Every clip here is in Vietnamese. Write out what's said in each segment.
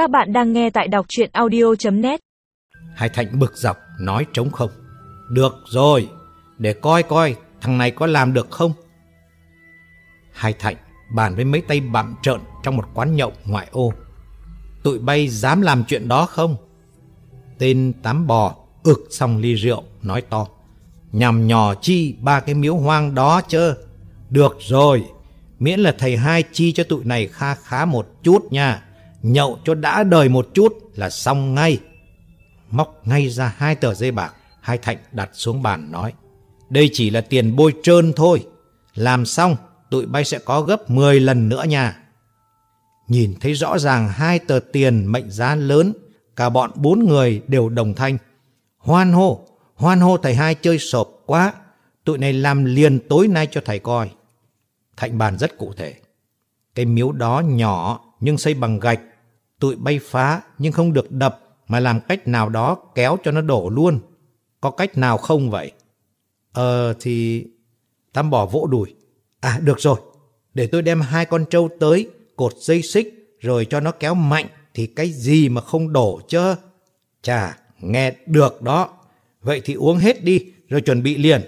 Các bạn đang nghe tại đọc chuyện audio.net Hải Thạnh bực dọc nói trống không. Được rồi, để coi coi thằng này có làm được không. Hải Thạnh bàn với mấy tay bạm trợn trong một quán nhậu ngoại ô. Tụi bay dám làm chuyện đó không? Tên tám bò ực xong ly rượu nói to. Nhằm nhỏ chi ba cái miếu hoang đó chơ. Được rồi, miễn là thầy hai chi cho tụi này kha khá một chút nha. Nhậu cho đã đời một chút là xong ngay. Móc ngay ra hai tờ dây bạc, hai thạnh đặt xuống bàn nói. Đây chỉ là tiền bôi trơn thôi. Làm xong, tụi bay sẽ có gấp 10 lần nữa nha. Nhìn thấy rõ ràng hai tờ tiền mệnh giá lớn, cả bọn bốn người đều đồng thanh. Hoan hô, hoan hô thầy hai chơi sộp quá, tụi này làm liền tối nay cho thầy coi. Thạnh bàn rất cụ thể. Cái miếu đó nhỏ nhưng xây bằng gạch, tụi bay phá nhưng không được đập mà làm cách nào đó kéo cho nó đổ luôn. Có cách nào không vậy? Ờ thì... Tam bỏ vỗ đùi. À được rồi, để tôi đem hai con trâu tới, cột dây xích, rồi cho nó kéo mạnh, thì cái gì mà không đổ chứ? Chà, nghe được đó. Vậy thì uống hết đi, rồi chuẩn bị liền.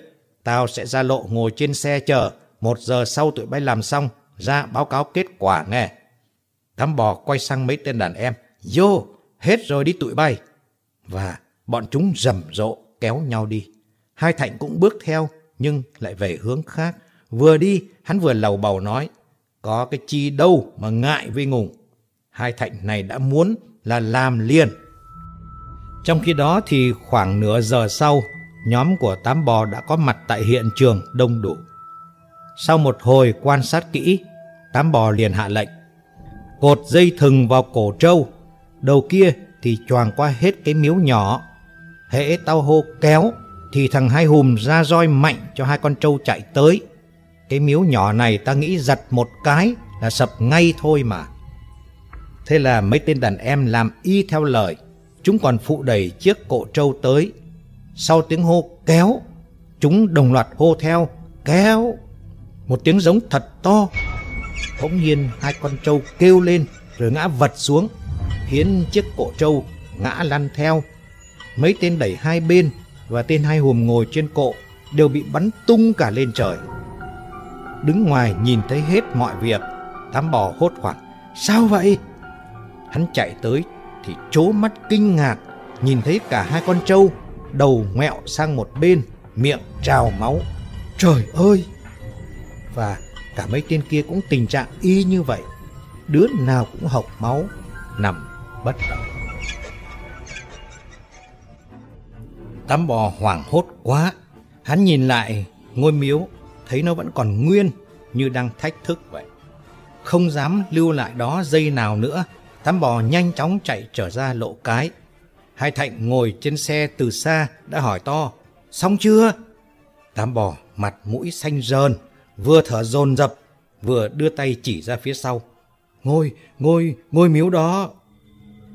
Tao sẽ ra lộ ngồi trên xe chờ, một giờ sau tụi bay làm xong, ra báo cáo kết quả nghe. Tám bò quay sang mấy tên đàn em. Vô, hết rồi đi tụi bay. Và bọn chúng rầm rộ kéo nhau đi. Hai Thạnh cũng bước theo, nhưng lại về hướng khác. Vừa đi, hắn vừa lầu bầu nói, có cái chi đâu mà ngại với ngùng. Hai Thạnh này đã muốn là làm liền. Trong khi đó thì khoảng nửa giờ sau, nhóm của tám bò đã có mặt tại hiện trường đông đủ. Sau một hồi quan sát kỹ, tám bò liền hạ lệnh. Cột dây thừng vào cổ trâu, đầu kia thì choàng qua hết cái miếu nhỏ. Hễ tao hô kéo, thì thằng hai hùm ra roi mạnh cho hai con trâu chạy tới. Cái miếu nhỏ này ta nghĩ giật một cái là sập ngay thôi mà. Thế là mấy tên đàn em làm y theo lời. Chúng còn phụ đẩy chiếc cổ trâu tới. Sau tiếng hô kéo, chúng đồng loạt hô theo kéo. Một tiếng giống thật to. Bỗng nhiên hai con trâu kêu lên rồi ngã vật xuống, khiến chiếc cổ trâu ngã lăn theo. Mấy tên đẩy hai bên và tên hai hùm ngồi trên cộ đều bị bắn tung cả lên trời. Đứng ngoài nhìn thấy hết mọi việc, tám bò hốt hoảng. Sao vậy? Hắn chạy tới thì chố mắt kinh ngạc, nhìn thấy cả hai con trâu, đầu ngoẹo sang một bên, miệng trào máu. Trời ơi! Và cả mấy tên kia cũng tình trạng y như vậy. Đứa nào cũng hộc máu, nằm bất động. Tám bò hoảng hốt quá. Hắn nhìn lại ngôi miếu, thấy nó vẫn còn nguyên như đang thách thức vậy. Không dám lưu lại đó dây nào nữa, tám bò nhanh chóng chạy trở ra lộ cái. Hai thạnh ngồi trên xe từ xa đã hỏi to, xong chưa? Tám bò mặt mũi xanh rờn vừa thở dồn dập, vừa đưa tay chỉ ra phía sau. Ngôi, ngôi, ngôi miếu đó.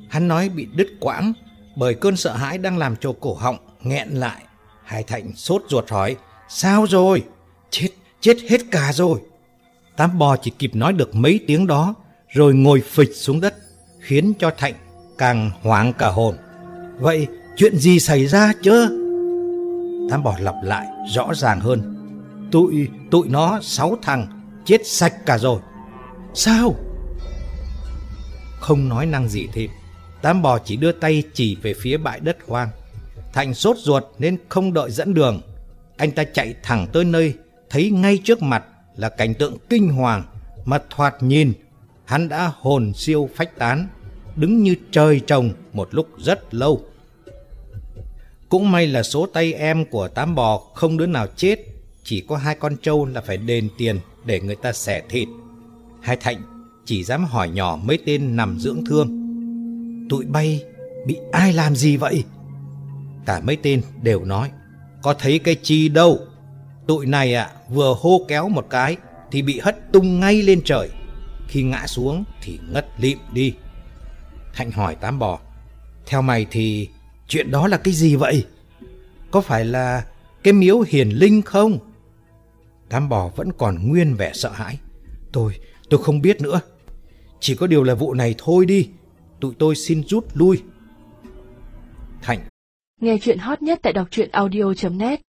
Hắn nói bị đứt quãng bởi cơn sợ hãi đang làm cho cổ họng nghẹn lại. Hải Thạnh sốt ruột hỏi, sao rồi? Chết, chết hết cả rồi. Tám bò chỉ kịp nói được mấy tiếng đó, rồi ngồi phịch xuống đất, khiến cho Thạnh càng hoảng cả hồn. Vậy chuyện gì xảy ra chứ? Tám bò lặp lại rõ ràng hơn. Tụi, tụi nó sáu thằng chết sạch cả rồi. Sao? Không nói năng gì thêm. Tám bò chỉ đưa tay chỉ về phía bãi đất hoang. Thành sốt ruột nên không đợi dẫn đường. Anh ta chạy thẳng tới nơi, thấy ngay trước mặt là cảnh tượng kinh hoàng mà thoạt nhìn hắn đã hồn siêu phách tán, đứng như trời trồng một lúc rất lâu. Cũng may là số tay em của tám bò không đứa nào chết, chỉ có hai con trâu là phải đền tiền để người ta xẻ thịt. Hai Thạnh chỉ dám hỏi nhỏ mấy tên nằm dưỡng thương. Tụi bay bị ai làm gì vậy? Cả mấy tên đều nói, có thấy cái chi đâu. Tụi này ạ, vừa hô kéo một cái thì bị hất tung ngay lên trời. Khi ngã xuống thì ngất lịm đi. Thạnh hỏi tám bò, theo mày thì chuyện đó là cái gì vậy? Có phải là cái miếu hiền linh không? Đám bò vẫn còn nguyên vẻ sợ hãi. Tôi, tôi không biết nữa. Chỉ có điều là vụ này thôi đi. tụi tôi xin rút lui. Thạnh Nghe chuyện hot nhất tại đọc truyện audio.net